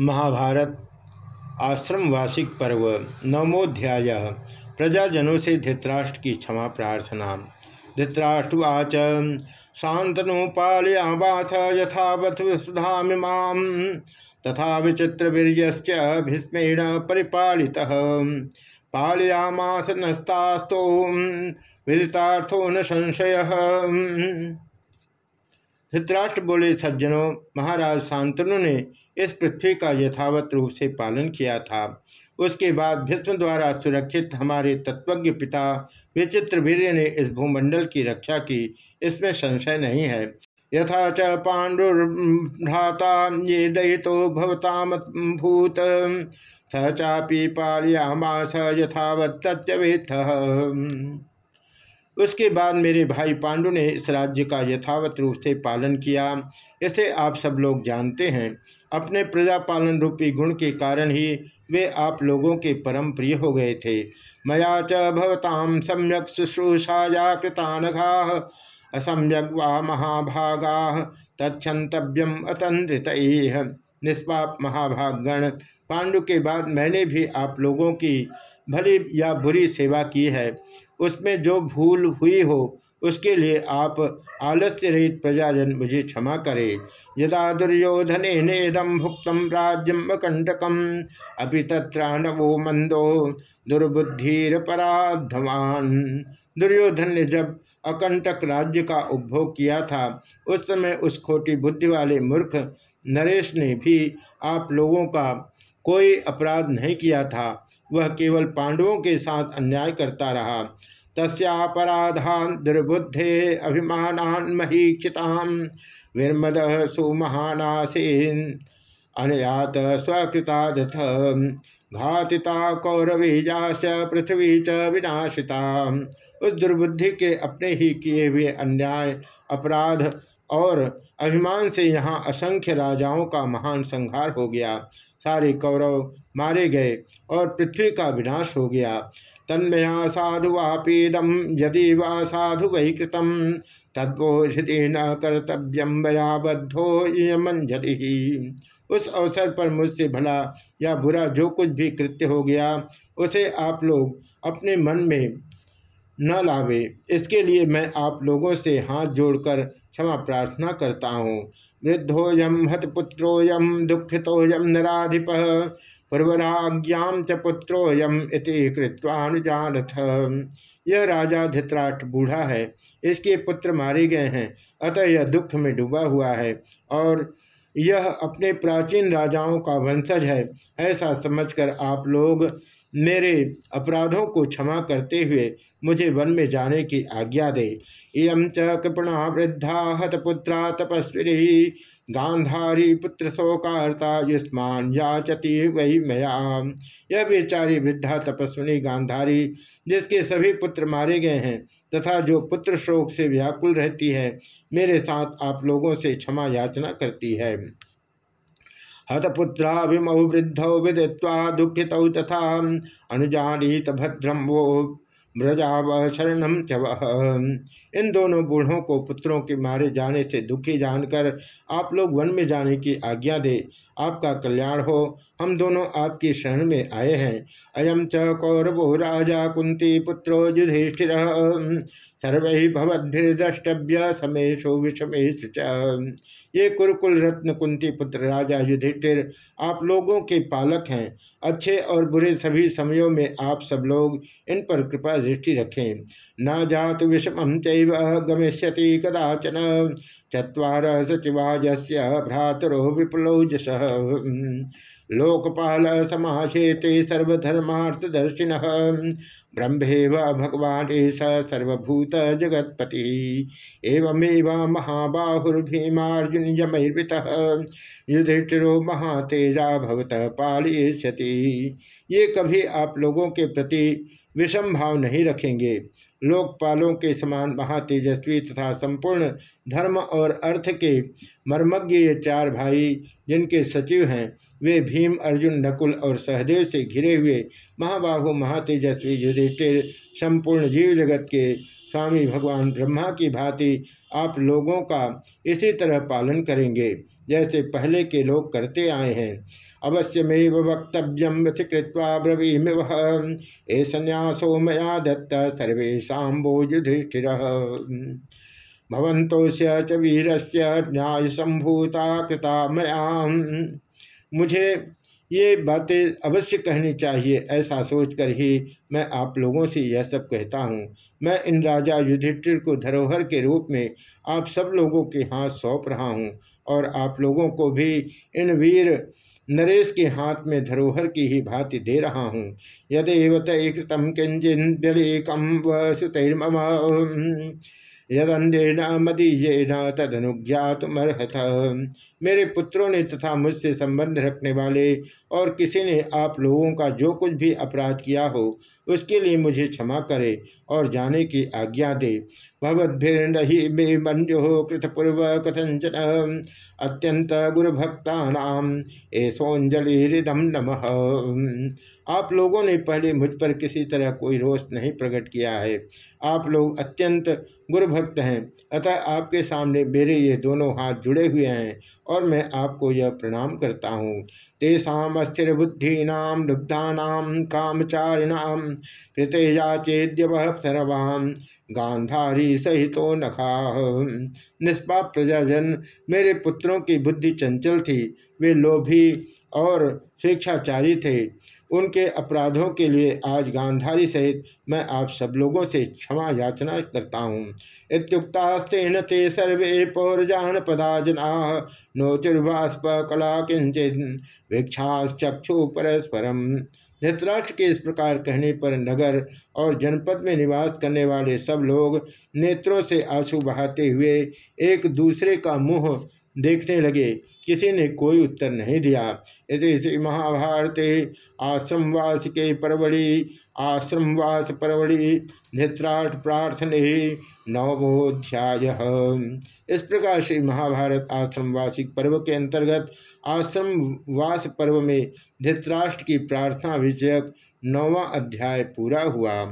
महाभारत आश्रम वार्षिक पर्व, नवमोध्याय, प्रजाजनों से धृतराष्ट्र की क्षमा प्रार्थना। धृतराष्ट्रवाच शांतनुपालयावाथ यथावथ सुधामिमाम तथा विचित्र वीर्यश्च भीष्मेण परिपालितः। पालयामास नस्तास्तो, विदितार्थो न संशय। धृतराष्ट्र बोले, सज्जनों, महाराज शांतनु ने इस पृथ्वी का यथावत रूप से पालन किया था। उसके बाद भीष्म द्वारा सुरक्षित हमारे तत्वज्ञ पिता विचित्र वीर्य ने इस भूमंडल की रक्षा की। इसमें संशय नहीं है। यथा च पाण्डुर्भ्राता ये दयितो भूत। स चापी पालयामास यथावत तत्यवेथ उसके बाद मेरे भाई पांडु ने इस राज्य का यथावत रूप से पालन किया। इसे आप सब लोग जानते हैं। अपने प्रजा पालन रूपी गुण के कारण ही वे आप लोगों के परम प्रिय हो गए थे। मया च सम्यक शुश्रूषाया कृतानघा असम्यक वा महाभागा तछंतव्यम अतंत्रित निष्पाप महाभागगण, पांडु के बाद मैंने भी आप लोगों की भली या बुरी सेवा की है। उसमें जो भूल हुई हो, उसके लिए आप आलस्य रहित प्रजाजन मुझे क्षमा करें। यदा दुर्योधन नेदम भुक्त राज्यम कंटकम अभी तत्रो मंदो दुर्बुद्धिर पराधवान दुर्योधन ने जब अकंटक राज्य का उपभोग किया था, उस समय उस खोटी बुद्धि वाले मूर्ख नरेश ने भी आप लोगों का कोई अपराध नहीं किया था। वह केवल पांडवों के साथ अन्याय करता रहा। तस्पराधान दुर्बुद्धे अभिमान महीक्षिताम विर्मद सुमहानासीन अनयात स्वकृतादथ घातिता कौरवीजाश पृथ्वी च विनाशिता उस दुर्बुद्धि के अपने ही किए हुए अन्याय, अपराध और अभिमान से यहाँ असंख्य राजाओं का महान संहार हो गया। सारे कौरव मारे गए और पृथ्वी का विनाश हो गया। तन्मया साधु वापीदम यदि वा साधु वही कृतम तद्वोषिति न कर्तव्यम बद्धो यमंजलि उस अवसर पर मुझसे भला या बुरा जो कुछ भी कृत्य हो गया, उसे आप लोग अपने मन में न लावे। इसके लिए मैं आप लोगों से हाथ जोड़कर क्षमा प्रार्थना करता हूँ। वृद्धोयम हतपुत्रोयम दुखितोयम नराधिप पूर्वराज्ञाम च पुत्रोयम इति कृत्वानुजानथ यह राजा धित्राट बूढ़ा है। इसके पुत्र मारे गए हैं। अतः यह दुख में डूबा हुआ है और यह अपने प्राचीन राजाओं का वंशज है। ऐसा समझकर आप लोग मेरे अपराधों को क्षमा करते हुए मुझे वन में जाने की आज्ञा दे। इं च कृपणा वृद्धा हतपुत्रा तपस्वी गांधारी पुत्र शोकार्ता युष्मान याचती वही मया। यह बेचारी वृद्धा तपस्विनी गांधारी, जिसके सभी पुत्र मारे गए हैं तथा जो पुत्र शोक से व्याकुल रहती है, मेरे साथ आप लोगों से क्षमा याचना करती है। हतपुत्रा विमौ वृद्धौ विदित्वा दुखितौ तथा अनुजानीत भद्रम वो ब्रजाव शरणम च इन दोनों बूढ़ों को पुत्रों के मारे जाने से दुखी जानकर आप लोग वन में जाने की आज्ञा दे। आपका कल्याण हो। हम दोनों आपकी शरण में आए हैं। अयम च कौरवो राजा कुंती पुत्रो युधिष्ठिर। सर्व ही भवद्भिर्द्रष्टव्य समेशो विषमेश ये कुरुकुल रत्न कुंती पुत्र राजा युधिष्ठिर आप लोगों के पालक हैं। अच्छे और बुरे सभी समयों में आप सब लोग इन पर कृपा दृष्टि रखें। न जात विषम चैव गमिष्यति कदाचन। चुवार सचिवाज भ्रातरो विपुलो लोकपाल समाशेते सर्वधर्मार्थदर्शिन। ब्रह्मेव भगवान स सर्वभूत जगत्पति एवमेव महाबाहुर्भीमार्जुन यमैर्वृत। युधिष्ठिरो महातेजा भवत ये कभी आप लोगों के प्रति विषम भाव नहीं रखेंगे। लोकपालों के समान महातेजस्वी तथा संपूर्ण धर्म और अर्थ के मर्मज्ञ ये चार भाई जिनके सचिव हैं, वे भीम, अर्जुन, नकुल और सहदेव से घिरे हुए महाबाहु, महातेजस्वी, युधिष्ठिर, संपूर्ण जीव जगत के स्वामी भगवान ब्रह्मा की भांति आप लोगों का इसी तरह पालन करेंगे। जैसे पहले के लोग करते आए हैं। अवश्यमेव वक्तव्यम कृत्वा ब्रवीमि वह ए संन्यासो मया दत्त सर्वेशा युधिष्ठिर भवंतोस्य च से न्याय संभूता कृता मया मुझे ये बातें अवश्य कहनी चाहिए, ऐसा सोचकर ही मैं आप लोगों से यह सब कहता हूँ। मैं इन राजा युधिष्ठिर को धरोहर के रूप में आप सब लोगों के हाथ सौंप रहा हूँ और आप लोगों को भी इन वीर नरेश के हाथ में धरोहर की ही भांति दे रहा हूँ। यदेव तम किंचिन व्यलेकम वसुतर्म यदंडेन मदीयेन तदनुज्ञातमर्हत। मेरे पुत्रों ने तथा मुझसे संबंध रखने वाले और किसी ने आप लोगों का जो कुछ भी अपराध किया हो, उसके लिए मुझे क्षमा करे और जाने की आज्ञा दे। भगवद्भिर्नहि मे मंजो कृतपूर्व कथंचन अत्यंत गुरुभक्ता नाम। ऐसोजलि हृदम नम आप लोगों ने पहले मुझ पर किसी तरह कोई रोष नहीं प्रकट किया है। आप लोग अत्यंत गुरुभक्त हैं। अतः आपके सामने मेरे ये दोनों हाथ जुड़े हुए हैं और मैं आपको यह प्रणाम करता हूँ। तेषाम अस्थिर बुद्धीनाम लुब्धानाम कामचारिणाम कृतया चेद्य वह सर्वान् गांधारी सहितो नखा। निष्पाप प्रजाजन, मेरे पुत्रों की बुद्धि चंचल थी। वे लोभी और शिक्षाचारी थे। उनके अपराधों के लिए आज गांधारी सहित मैं आप सब लोगों से क्षमा याचना करता हूँ। इतुक्तास्तेन ते सर्वे पौरजान पदा जना नोचुर्वास्प कला किंचित वीक्षाश्चक्षु परस्परम धृतराष्ट्र के इस प्रकार कहने पर नगर और जनपद में निवास करने वाले सब लोग नेत्रों से आँसू बहाते हुए एक दूसरे का मुँह देखने लगे। किसी ने कोई उत्तर नहीं दिया। इसी इस महाभारते आश्रमवास के परवड़ी, आश्रमवास परवड़ी धित्राट प्रार्थने नवमोध्याय इस प्रकार से महाभारत आश्रमवासिक पर्व के अंतर्गत आश्रमवास पर्व में धित्राष्ट्र की प्रार्थना विषयक नौवा अध्याय पूरा हुआ।